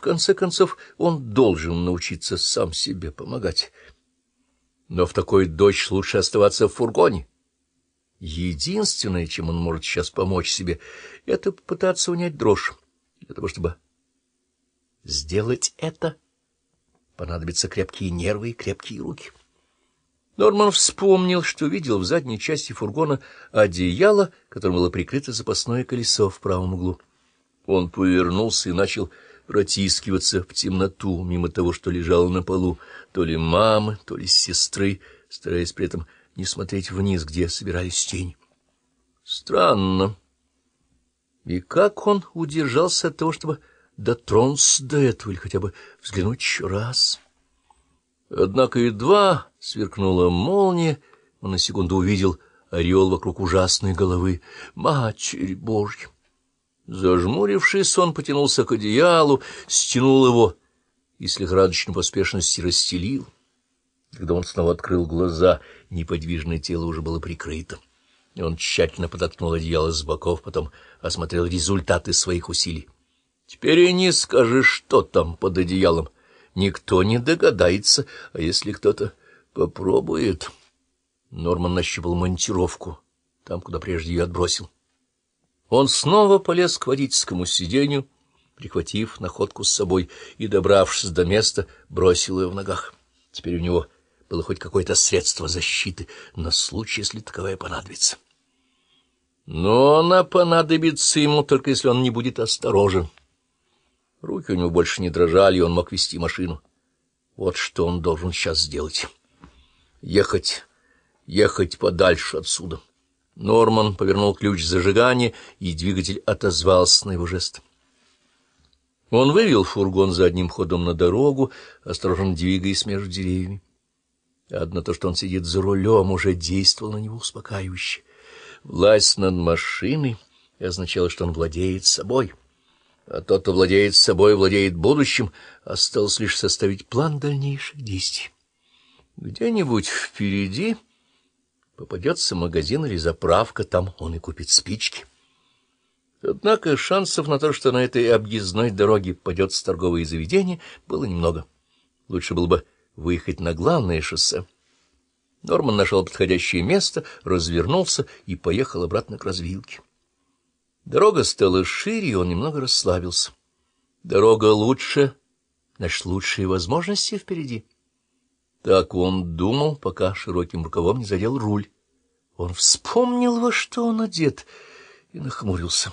В конце концов, он должен научиться сам себе помогать. Но в такой дождь лучше оставаться в фургоне. Единственное, чем он может сейчас помочь себе, — это попытаться унять дрожь. Для того, чтобы сделать это, понадобятся крепкие нервы и крепкие руки. Норман вспомнил, что видел в задней части фургона одеяло, которым было прикрыто запасное колесо в правом углу. Он повернулся и начал протискиваться в темноту мимо того, что лежало на полу, то ли мамы, то ли сестры, стараясь при этом не смотреть вниз, где собирались тени. Странно. И как он удержался от того, чтобы дотронуться до этого или хотя бы взглянуть еще раз? Однако едва сверкнула молния, он на секунду увидел орел вокруг ужасной головы. Матерь Божья! Зажмурившись, он потянулся к одеялу, стянул его и с лихорадочной поспешностью расстелил. Когда он снова открыл глаза, неподвижное тело уже было прикрыто. Он тщательно подоткнул одеяло с боков, потом осмотрел результаты своих усилий. Теперь и не скажешь, что там под одеялом. Никто не догадается, а если кто-то попробует... Норман нащупал монтировку, там, куда прежде ее отбросил. Он снова полез к водительскому сиденью, прихватив находку с собой, и, добравшись до места, бросил ее в ногах. Теперь у него было хоть какое-то средство защиты на случай, если таковое понадобится. Но она понадобится ему только если он не будет осторожен. Руки у него больше не дрожали, и он мог вести машину. Вот что он должен сейчас сделать. Ехать, ехать подальше отсюда. Норман повернул ключ зажигания, и двигатель отозвался на его жест. Он вывел фургон задним ходом на дорогу, осторожно двигаясь между деревьями. Одно то, что он сидит за рулем, уже действовало на него успокаивающе. Власть над машиной означала, что он владеет собой. А тот, кто владеет собой, владеет будущим, осталось лишь составить план дальнейших действий. Где-нибудь впереди попадется магазин или заправка, там он и купит спички. Однако шансов на то, что на этой объездной дороге попадется торговое заведение, было немного. Лучше было бы выехать на главное шоссе. Норман нашел подходящее место, развернулся и поехал обратно к развилке. Дорога стала шире, и он немного расслабился. Дорога лучше, значит, лучшие возможности впереди. Так он думал, пока широким рукавом не задел руль. Он вспомнил, во что он одет, и нахмурился.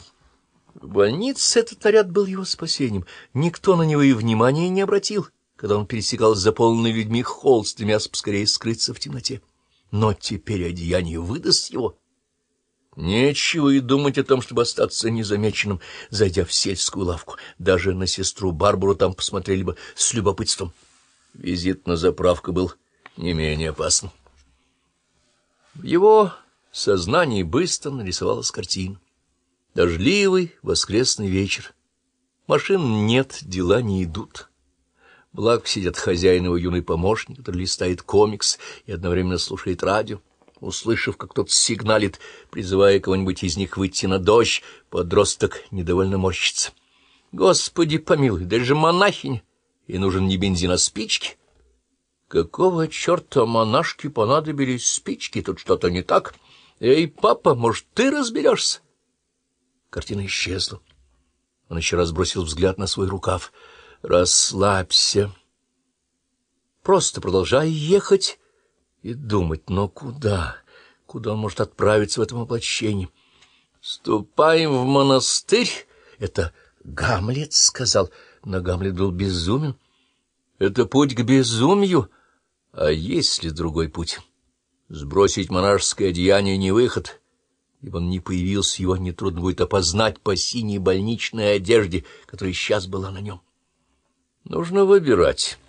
В больнице этот наряд был его спасением. Никто на него и внимания не обратил когда он пересекал заполненный людьми холл, стремясь поскорее скрыться в темноте. Но теперь одеяние выдаст его. Нечего и думать о том, чтобы остаться незамеченным, зайдя в сельскую лавку. Даже на сестру Барбару там посмотрели бы с любопытством. Визит на заправку был не менее опасным. В его сознании быстро нарисовалась картина. Дождливый воскресный вечер. Машин нет, дела не идут. Благ сидят хозяин его юный помощник, который листает комикс и одновременно слушает радио. Услышав, как тот сигналит, призывая кого-нибудь из них выйти на дождь, подросток недовольно морщится. Господи помилуй, даже монахинь, и нужен не бензин, а спички. Какого черта монашке понадобились спички? Тут что-то не так. Эй, папа, может, ты разберешься? Картина исчезла. Он еще раз бросил взгляд на свой рукав — Расслабься. Просто продолжай ехать и думать, но куда? Куда он может отправиться в этом воплощении? Ступаем в монастырь? Это Гамлет сказал, но Гамлет был безумен. Это путь к безумию. А есть ли другой путь? Сбросить монашеское одеяние не выход — ибо он не появился, его нетрудно будет опознать по синей больничной одежде, которая сейчас была на нем. Нужно выбирать.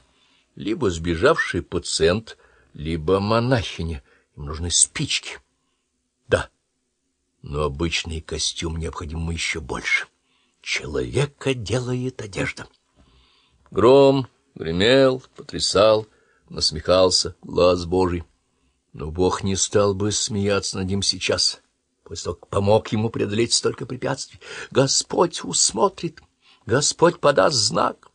Либо сбежавший пациент, либо монахиня. Им нужны спички. Да, но обычный костюм необходим еще больше. Человека делает одежда. Гром гремел, потрясал, насмехался глаз Божий. Но Бог не стал бы смеяться над ним сейчас, после того, как помог ему преодолеть столько препятствий. Господь усмотрит, Господь подаст знак.